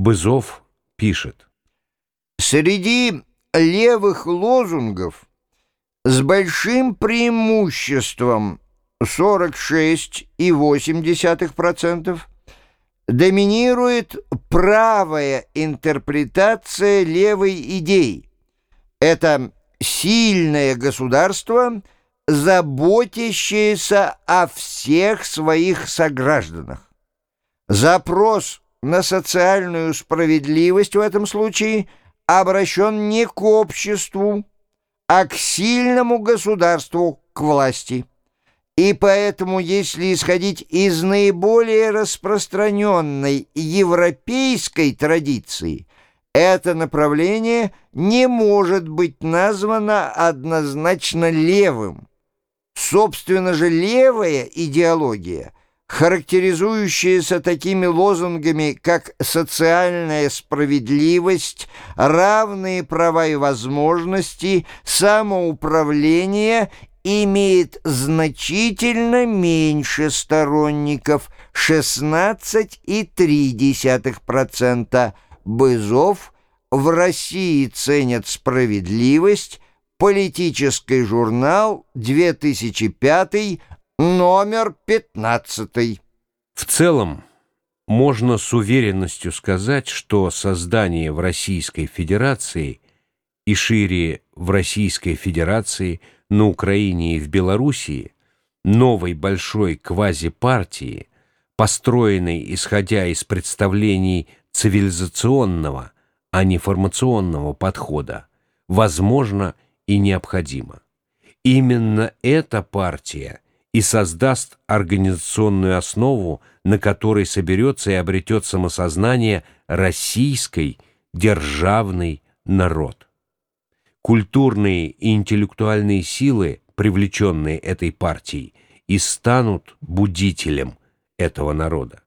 Бызов пишет. Среди левых лозунгов с большим преимуществом 46,8% доминирует правая интерпретация левой идеи. Это сильное государство, заботящееся о всех своих согражданах. Запрос на социальную справедливость в этом случае обращен не к обществу, а к сильному государству, к власти. И поэтому, если исходить из наиболее распространенной европейской традиции, это направление не может быть названо однозначно левым. Собственно же, левая идеология – характеризующаяся такими лозунгами, как социальная справедливость, равные права и возможности, самоуправление, имеет значительно меньше сторонников – 16,3%. Бызов в России ценят справедливость, политический журнал, 2005 Номер 15. В целом, можно с уверенностью сказать, что создание в Российской Федерации и шире в Российской Федерации, на Украине и в Белоруссии новой большой квазипартии, построенной исходя из представлений цивилизационного, а не формационного подхода, возможно и необходимо. Именно эта партия – и создаст организационную основу, на которой соберется и обретет самосознание российской державный народ. Культурные и интеллектуальные силы, привлеченные этой партией, и станут будителем этого народа.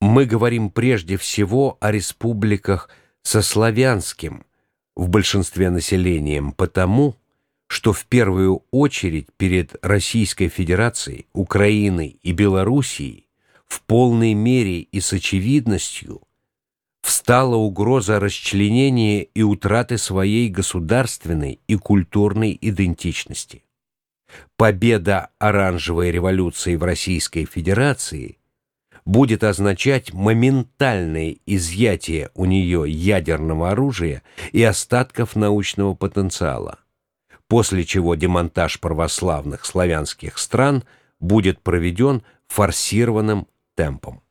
Мы говорим прежде всего о республиках со славянским в большинстве населением, потому что в первую очередь перед Российской Федерацией, Украиной и Белоруссией в полной мере и с очевидностью встала угроза расчленения и утраты своей государственной и культурной идентичности. Победа оранжевой революции в Российской Федерации будет означать моментальное изъятие у нее ядерного оружия и остатков научного потенциала после чего демонтаж православных славянских стран будет проведен форсированным темпом.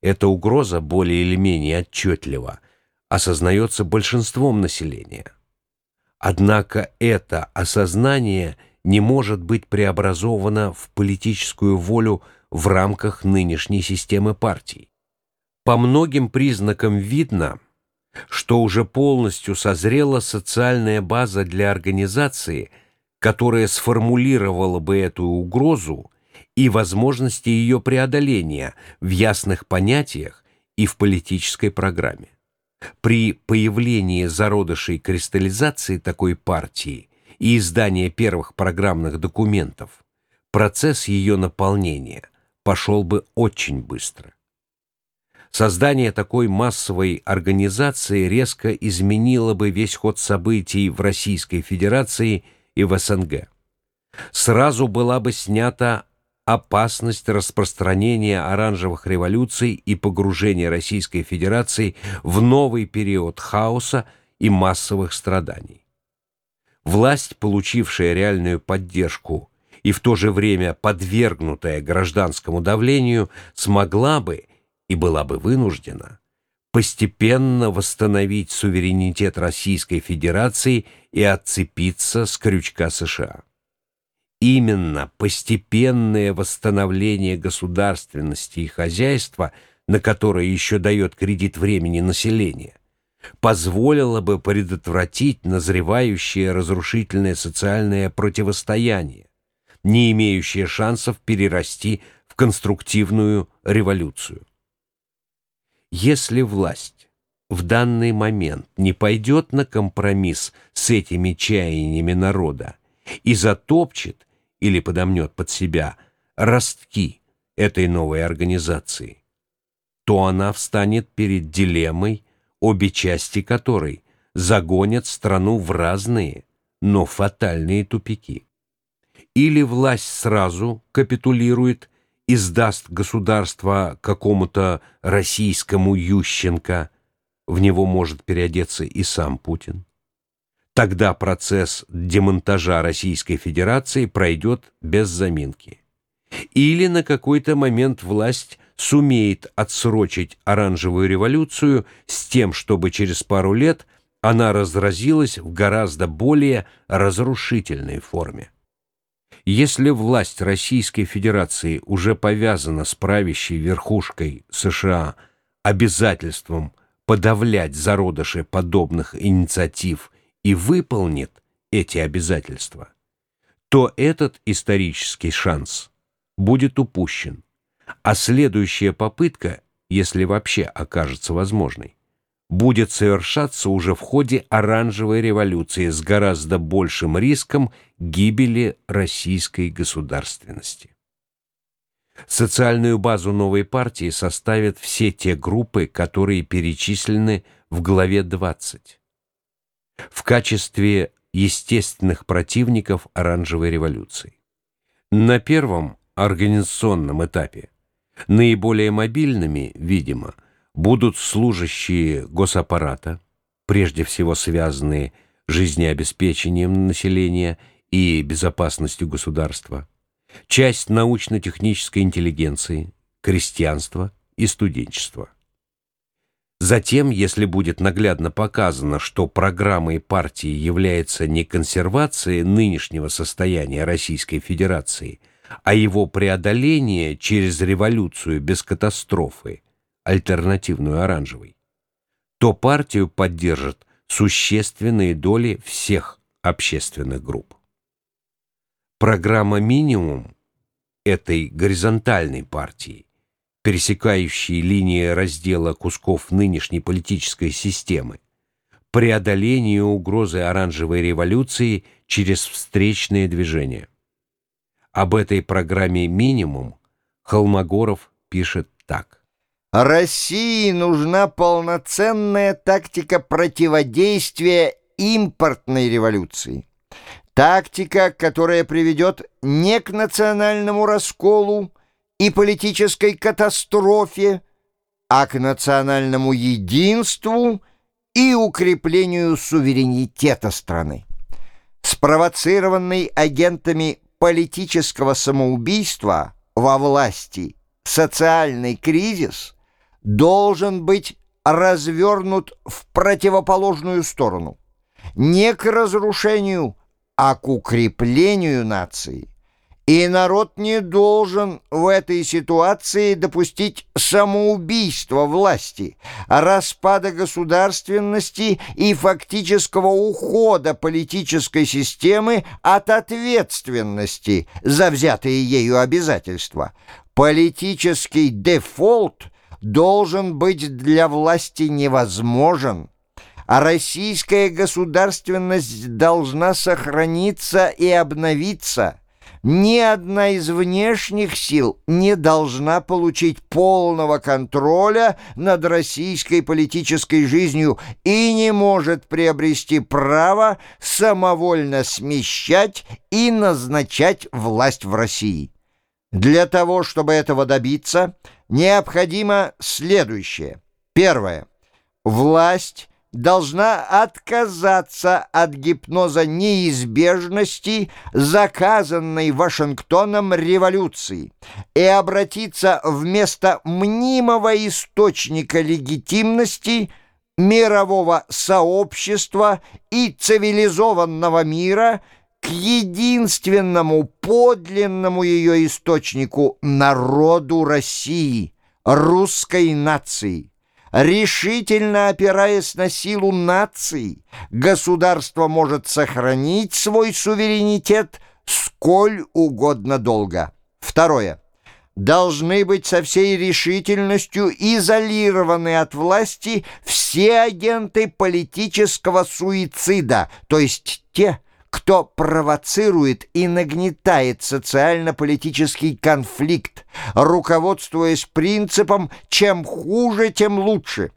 Эта угроза более или менее отчетливо осознается большинством населения. Однако это осознание не может быть преобразовано в политическую волю в рамках нынешней системы партий. По многим признакам видно – что уже полностью созрела социальная база для организации, которая сформулировала бы эту угрозу и возможности ее преодоления в ясных понятиях и в политической программе. При появлении зародышей кристаллизации такой партии и издания первых программных документов процесс ее наполнения пошел бы очень быстро. Создание такой массовой организации резко изменило бы весь ход событий в Российской Федерации и в СНГ. Сразу была бы снята опасность распространения оранжевых революций и погружения Российской Федерации в новый период хаоса и массовых страданий. Власть, получившая реальную поддержку и в то же время подвергнутая гражданскому давлению, смогла бы и была бы вынуждена постепенно восстановить суверенитет Российской Федерации и отцепиться с крючка США. Именно постепенное восстановление государственности и хозяйства, на которое еще дает кредит времени население, позволило бы предотвратить назревающее разрушительное социальное противостояние, не имеющее шансов перерасти в конструктивную революцию. Если власть в данный момент не пойдет на компромисс с этими чаяниями народа и затопчет или подомнет под себя ростки этой новой организации, то она встанет перед дилеммой, обе части которой загонят страну в разные, но фатальные тупики. Или власть сразу капитулирует и сдаст государство какому-то российскому Ющенко, в него может переодеться и сам Путин. Тогда процесс демонтажа Российской Федерации пройдет без заминки. Или на какой-то момент власть сумеет отсрочить оранжевую революцию с тем, чтобы через пару лет она разразилась в гораздо более разрушительной форме. Если власть Российской Федерации уже повязана с правящей верхушкой США обязательством подавлять зародыши подобных инициатив и выполнит эти обязательства, то этот исторический шанс будет упущен, а следующая попытка, если вообще окажется возможной, будет совершаться уже в ходе оранжевой революции с гораздо большим риском гибели российской государственности. Социальную базу новой партии составят все те группы, которые перечислены в главе 20. В качестве естественных противников оранжевой революции. На первом организационном этапе наиболее мобильными, видимо, будут служащие госаппарата, прежде всего связанные жизнеобеспечением населения и безопасностью государства, часть научно-технической интеллигенции, крестьянства и студенчества. Затем, если будет наглядно показано, что программой партии является не консервация нынешнего состояния Российской Федерации, а его преодоление через революцию без катастрофы, альтернативную оранжевой, то партию поддержат существенные доли всех общественных групп. Программа «Минимум» этой горизонтальной партии, пересекающей линии раздела кусков нынешней политической системы, преодоление угрозы оранжевой революции через встречные движения. Об этой программе «Минимум» Холмогоров пишет так. России нужна полноценная тактика противодействия импортной революции. Тактика, которая приведет не к национальному расколу и политической катастрофе, а к национальному единству и укреплению суверенитета страны. Спровоцированный агентами политического самоубийства во власти социальный кризис – должен быть развернут в противоположную сторону. Не к разрушению, а к укреплению нации. И народ не должен в этой ситуации допустить самоубийства власти, распада государственности и фактического ухода политической системы от ответственности за взятые ею обязательства. Политический дефолт – должен быть для власти невозможен, а российская государственность должна сохраниться и обновиться. Ни одна из внешних сил не должна получить полного контроля над российской политической жизнью и не может приобрести право самовольно смещать и назначать власть в России. Для того, чтобы этого добиться – необходимо следующее. Первое. Власть должна отказаться от гипноза неизбежности заказанной Вашингтоном революции и обратиться вместо мнимого источника легитимности мирового сообщества и цивилизованного мира – к единственному подлинному ее источнику народу России, русской нации. Решительно опираясь на силу наций, государство может сохранить свой суверенитет сколь угодно долго. Второе должны быть со всей решительностью изолированы от власти все агенты политического суицида, то есть те, кто провоцирует и нагнетает социально-политический конфликт, руководствуясь принципом «чем хуже, тем лучше».